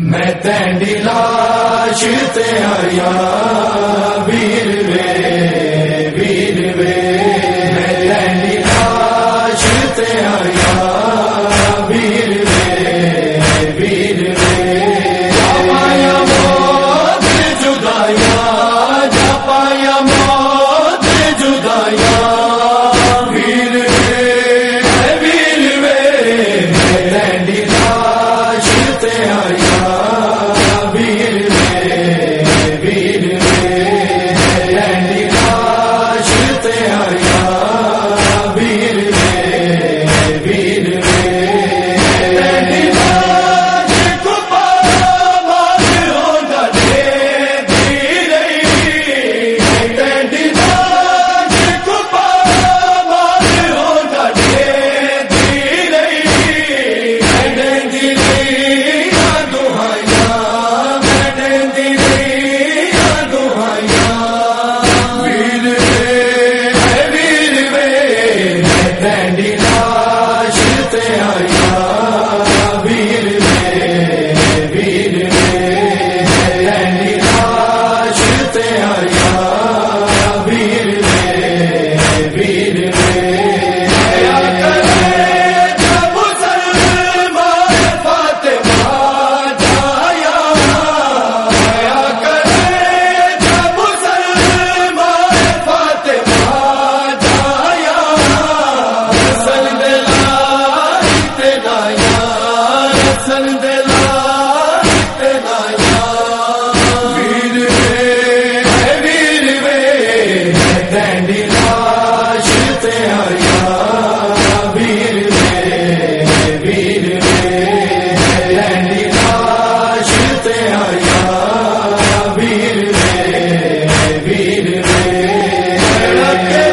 میں تینڈی لاش تے آیا ویر کے